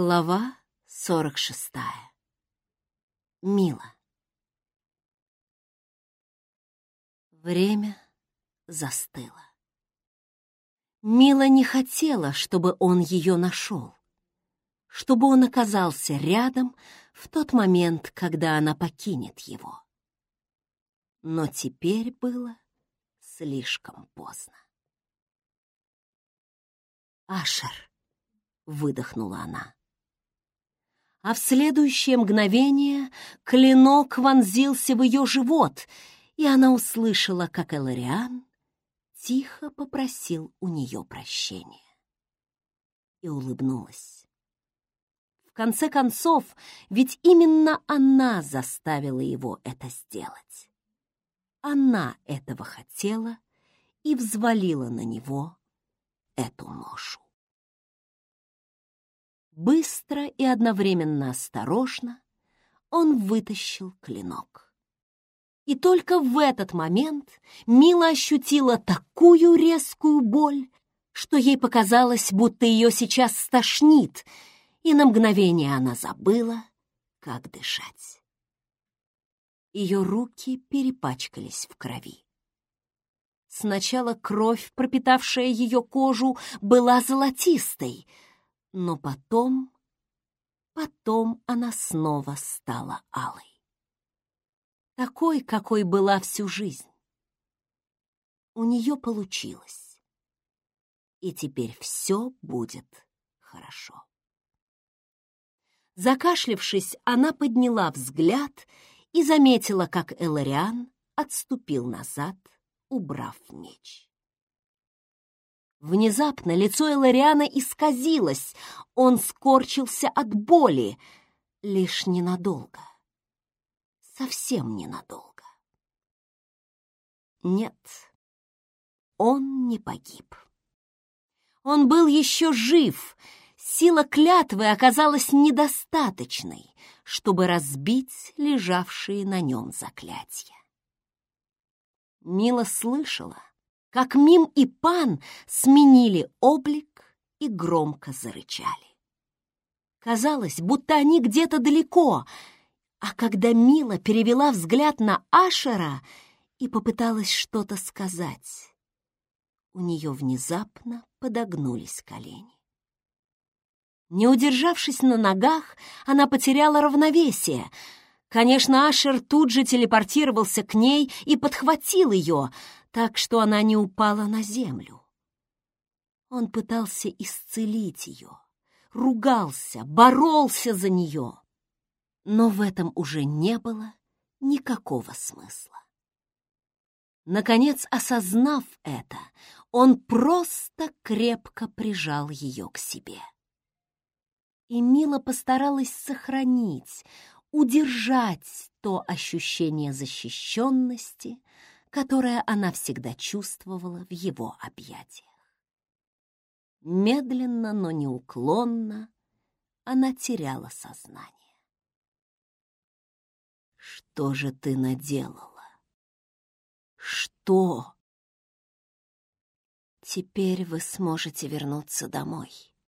Глава сорок шестая. Мила. Время застыло. Мила не хотела, чтобы он ее нашел, чтобы он оказался рядом в тот момент, когда она покинет его. Но теперь было слишком поздно. «Ашер», — выдохнула она. А в следующее мгновение клинок вонзился в ее живот, и она услышала, как Элариан тихо попросил у нее прощения. И улыбнулась. В конце концов, ведь именно она заставила его это сделать. Она этого хотела и взвалила на него эту ношу. Быстро и одновременно осторожно он вытащил клинок. И только в этот момент Мила ощутила такую резкую боль, что ей показалось, будто ее сейчас стошнит, и на мгновение она забыла, как дышать. Ее руки перепачкались в крови. Сначала кровь, пропитавшая ее кожу, была золотистой, но потом... Потом она снова стала алой. Такой, какой была всю жизнь. У нее получилось. И теперь все будет хорошо. Закашлившись, она подняла взгляд и заметила, как Элариан отступил назад, убрав меч. Внезапно лицо Элариана исказилось, он скорчился от боли, лишь ненадолго. Совсем ненадолго. Нет, он не погиб. Он был еще жив, сила клятвы оказалась недостаточной, чтобы разбить лежавшие на нем заклятия. Мила слышала, как Мим и Пан сменили облик и громко зарычали. Казалось, будто они где-то далеко, а когда Мила перевела взгляд на Ашера и попыталась что-то сказать, у нее внезапно подогнулись колени. Не удержавшись на ногах, она потеряла равновесие. Конечно, Ашер тут же телепортировался к ней и подхватил ее, так что она не упала на землю. Он пытался исцелить ее, ругался, боролся за нее, но в этом уже не было никакого смысла. Наконец, осознав это, он просто крепко прижал ее к себе. И Мила постаралась сохранить, удержать то ощущение защищенности, которое она всегда чувствовала в его объятиях. Медленно, но неуклонно она теряла сознание. «Что же ты наделала? Что?» «Теперь вы сможете вернуться домой»,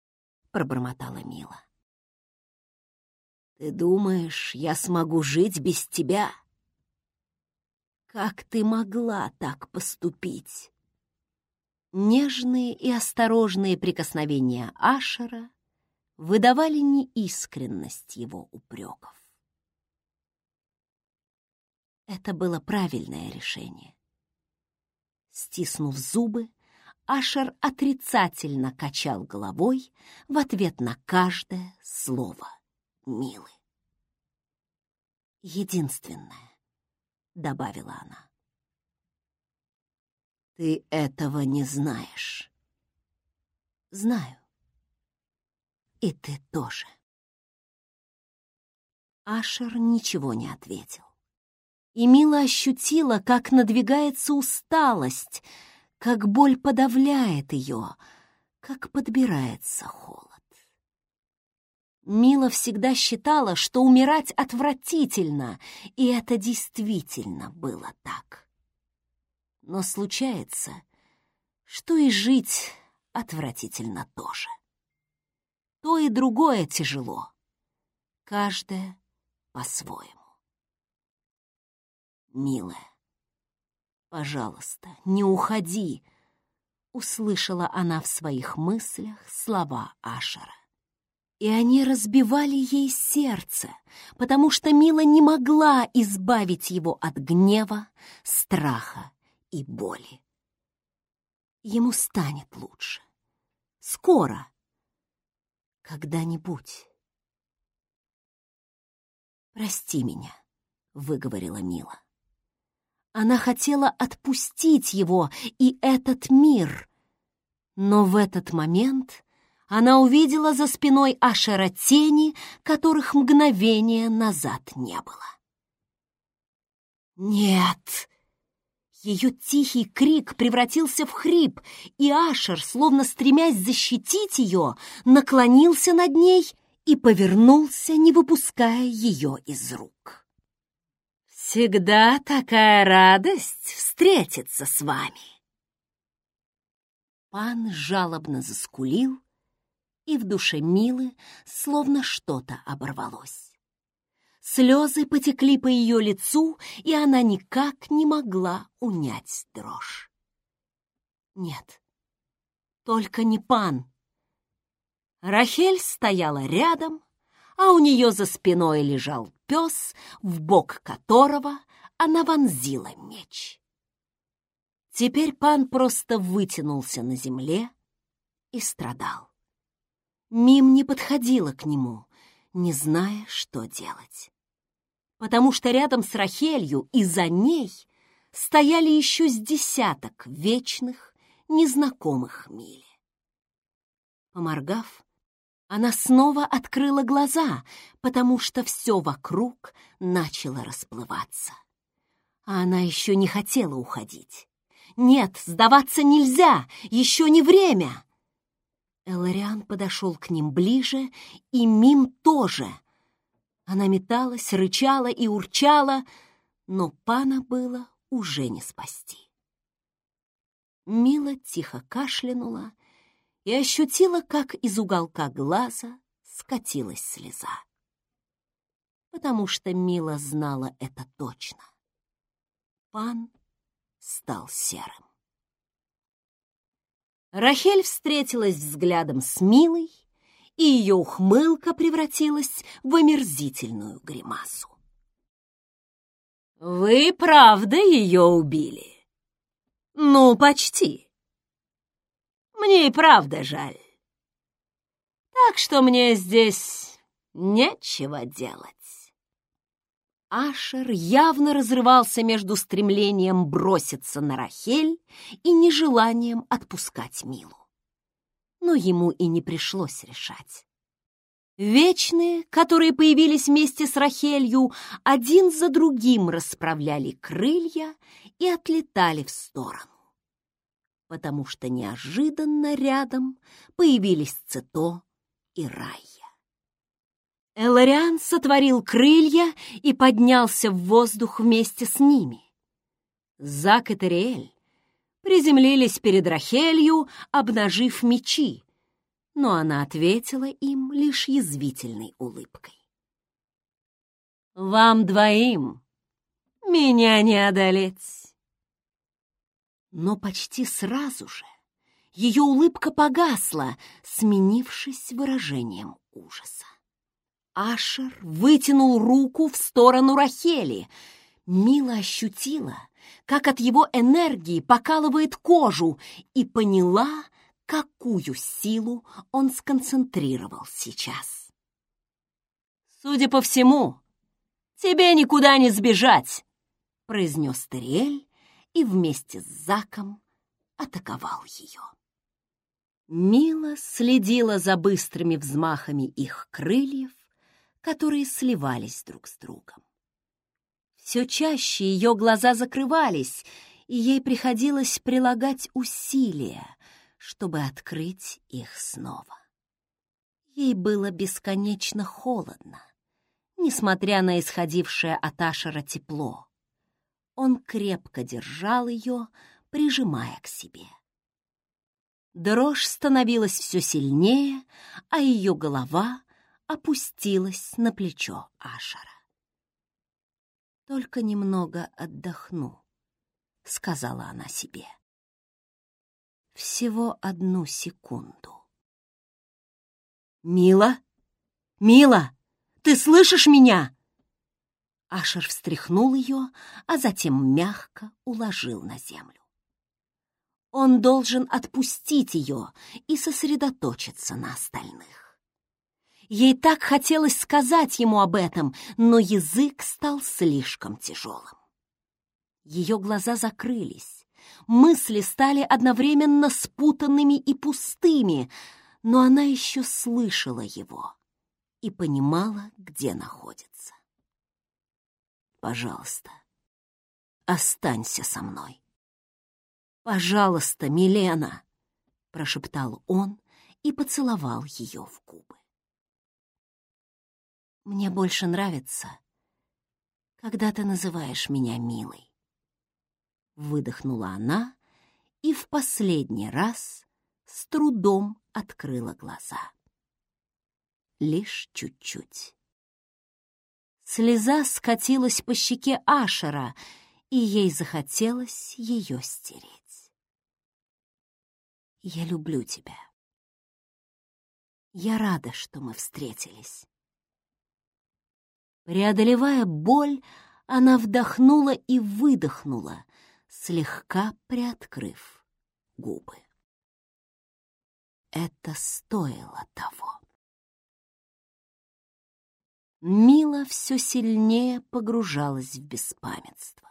— пробормотала Мила. «Ты думаешь, я смогу жить без тебя?» Как ты могла так поступить? Нежные и осторожные прикосновения Ашера выдавали неискренность его упреков. Это было правильное решение. Стиснув зубы, Ашер отрицательно качал головой в ответ на каждое слово Милы. Единственное, добавила она. Ты этого не знаешь. Знаю. И ты тоже. Ашер ничего не ответил. И Мила ощутила, как надвигается усталость, как боль подавляет ее, как подбирается холод. Мила всегда считала, что умирать отвратительно, и это действительно было так. Но случается, что и жить отвратительно тоже. То и другое тяжело. Каждое по-своему. Милая, пожалуйста, не уходи, услышала она в своих мыслях слова Ашера. И они разбивали ей сердце, потому что Мила не могла избавить его от гнева, страха и боли. Ему станет лучше. Скоро. Когда-нибудь. «Прости меня», — выговорила Мила. Она хотела отпустить его и этот мир, но в этот момент она увидела за спиной Ашера тени, которых мгновение назад не было. «Нет!» Ее тихий крик превратился в хрип, и Ашер, словно стремясь защитить ее, наклонился над ней и повернулся, не выпуская ее из рук. «Всегда такая радость встретиться с вами!» Пан жалобно заскулил, и в душе Милы словно что-то оборвалось. Слезы потекли по ее лицу, и она никак не могла унять дрожь. Нет, только не пан. Рахель стояла рядом, а у нее за спиной лежал пес, в бок которого она вонзила меч. Теперь пан просто вытянулся на земле и страдал. Мим не подходила к нему, не зная, что делать. Потому что рядом с Рахелью и за ней стояли еще с десяток вечных, незнакомых мили. Поморгав, она снова открыла глаза, потому что все вокруг начало расплываться. А она еще не хотела уходить. Нет, сдаваться нельзя, еще не время. Элариан подошел к ним ближе, и Мим тоже. Она металась, рычала и урчала, но пана было уже не спасти. Мила тихо кашлянула и ощутила, как из уголка глаза скатилась слеза. Потому что Мила знала это точно. Пан стал серым. Рахель встретилась взглядом с Милой, и ее ухмылка превратилась в омерзительную гримасу. «Вы правда ее убили?» «Ну, почти. Мне и правда жаль. Так что мне здесь нечего делать». Ашер явно разрывался между стремлением броситься на Рахель и нежеланием отпускать Милу. Но ему и не пришлось решать. Вечные, которые появились вместе с Рахелью, один за другим расправляли крылья и отлетали в сторону. Потому что неожиданно рядом появились Цито и Рай. Элариан сотворил крылья и поднялся в воздух вместе с ними. Зак и Териэль приземлились перед Рахелью, обнажив мечи, но она ответила им лишь язвительной улыбкой. «Вам двоим меня не одолеть!» Но почти сразу же ее улыбка погасла, сменившись выражением ужаса. Ашер вытянул руку в сторону Рахели. Мила ощутила, как от его энергии покалывает кожу, и поняла, какую силу он сконцентрировал сейчас. «Судя по всему, тебе никуда не сбежать!» — произнес Териэль и вместе с Заком атаковал ее. Мила следила за быстрыми взмахами их крыльев, которые сливались друг с другом. Все чаще ее глаза закрывались, и ей приходилось прилагать усилия, чтобы открыть их снова. Ей было бесконечно холодно, несмотря на исходившее от Ашера тепло. Он крепко держал ее, прижимая к себе. Дрожь становилась все сильнее, а ее голова опустилась на плечо Ашера. «Только немного отдохну», — сказала она себе. «Всего одну секунду». «Мила? Мила, ты слышишь меня?» Ашер встряхнул ее, а затем мягко уложил на землю. Он должен отпустить ее и сосредоточиться на остальных. Ей так хотелось сказать ему об этом, но язык стал слишком тяжелым. Ее глаза закрылись, мысли стали одновременно спутанными и пустыми, но она еще слышала его и понимала, где находится. «Пожалуйста, останься со мной», «Пожалуйста, Милена!» — прошептал он и поцеловал ее в губы. «Мне больше нравится, когда ты называешь меня милой». Выдохнула она и в последний раз с трудом открыла глаза. Лишь чуть-чуть. Слеза скатилась по щеке Ашера, и ей захотелось ее стереть. Я люблю тебя. Я рада, что мы встретились. Преодолевая боль, она вдохнула и выдохнула, слегка приоткрыв губы. Это стоило того. Мила все сильнее погружалась в беспамятство.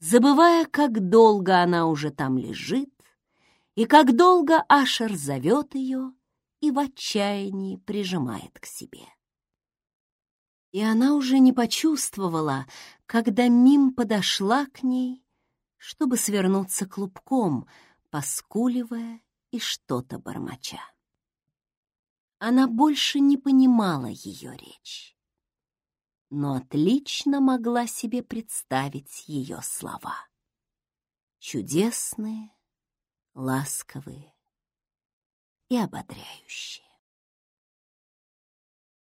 Забывая, как долго она уже там лежит, и как долго Ашер зовет ее и в отчаянии прижимает к себе. И она уже не почувствовала, когда Мим подошла к ней, чтобы свернуться клубком, поскуливая и что-то бормоча. Она больше не понимала ее речь, но отлично могла себе представить ее слова. Чудесные, ласковые и ободряющие.